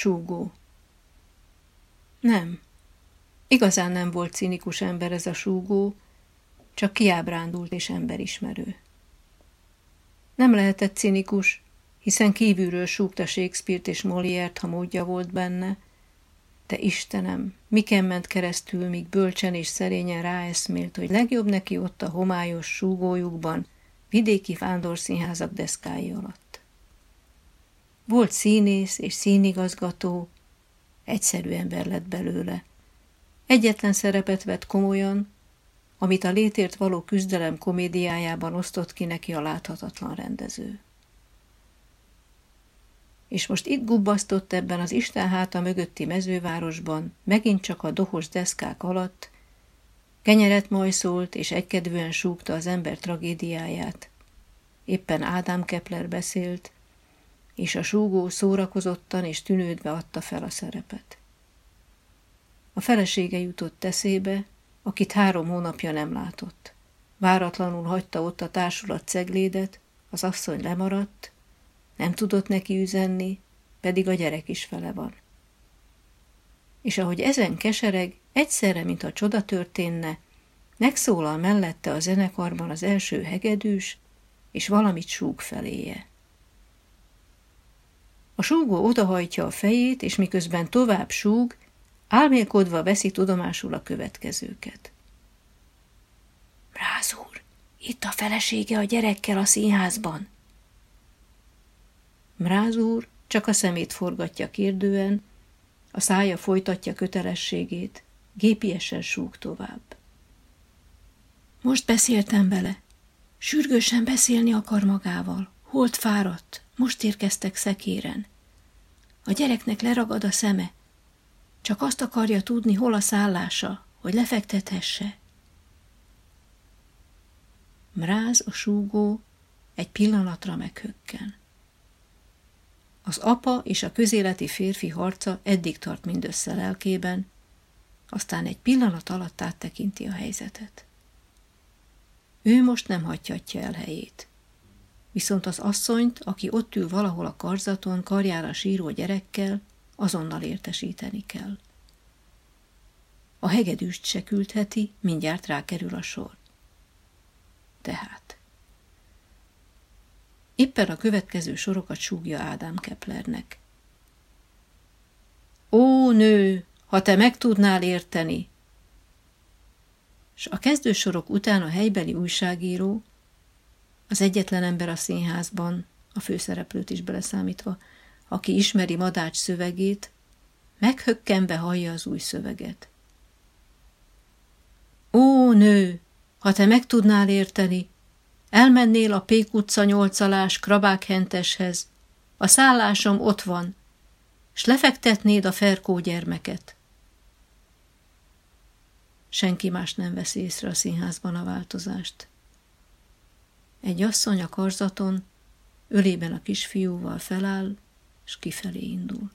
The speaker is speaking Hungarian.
Súgó. Nem. Igazán nem volt cinikus ember ez a súgó, csak kiábrándult és emberismerő. Nem lehetett cinikus, hiszen kívülről súgta Shakespeare-t és Moliért, ha módja volt benne, de Istenem, miken ment keresztül, míg bölcsen és szerényen ráeszmélt, hogy legjobb neki ott a homályos súgójukban, vidéki vándorszínházak deszkái alatt. Volt színész és színigazgató, egyszerű ember lett belőle. Egyetlen szerepet vett komolyan, amit a létért való küzdelem komédiájában osztott ki neki a láthatatlan rendező. És most itt gubbasztott ebben az Isten háta mögötti mezővárosban, megint csak a dohos deszkák alatt, kenyeret majszolt és egykedvűen súgta az ember tragédiáját. Éppen Ádám Kepler beszélt, és a súgó szórakozottan és tűnődve adta fel a szerepet. A felesége jutott eszébe, akit három hónapja nem látott. Váratlanul hagyta ott a társulat ceglédet, az asszony lemaradt, nem tudott neki üzenni, pedig a gyerek is fele van. És ahogy ezen kesereg, egyszerre, mint a csoda történne, megszólal mellette a zenekarban az első hegedűs, és valamit súg feléje. A súgó odahajtja a fejét, és miközben tovább súg, álmélkodva veszi tudomásul a következőket. Ráz úr, itt a felesége a gyerekkel a színházban. Mráz úr csak a szemét forgatja kérdően, a szája folytatja kötelességét, gépiesen súg tovább. Most beszéltem vele. Sürgősen beszélni akar magával. Holt fáradt, most érkeztek szekéren. A gyereknek leragad a szeme. Csak azt akarja tudni, hol a szállása, hogy lefektethesse. Mráz a súgó egy pillanatra meghökken. Az apa és a közéleti férfi harca eddig tart mindössze lelkében, aztán egy pillanat alatt áttekinti a helyzetet. Ő most nem hagyhatja el helyét. Viszont az asszonyt, aki ott ül valahol a karzaton, karjára síró gyerekkel, azonnal értesíteni kell. A hegedűst se küldheti, mindjárt rákerül a sor. Tehát. Éppen a következő sorokat súgja Ádám Keplernek. Ó, nő, ha te meg tudnál érteni! S a kezdősorok után a helybeli újságíró, az egyetlen ember a színházban, a főszereplőt is beleszámítva, aki ismeri Madács szövegét, meghökkenve hallja az új szöveget. Ó, nő, ha te meg tudnál érteni, elmennél a Pék utca nyolcalás Krabákhenteshez, a szállásom ott van, s lefektetnéd a Ferkó gyermeket. Senki más nem veszi észre a színházban a változást. Egy asszony a karzaton, ölében a kisfiúval feláll, és kifelé indul.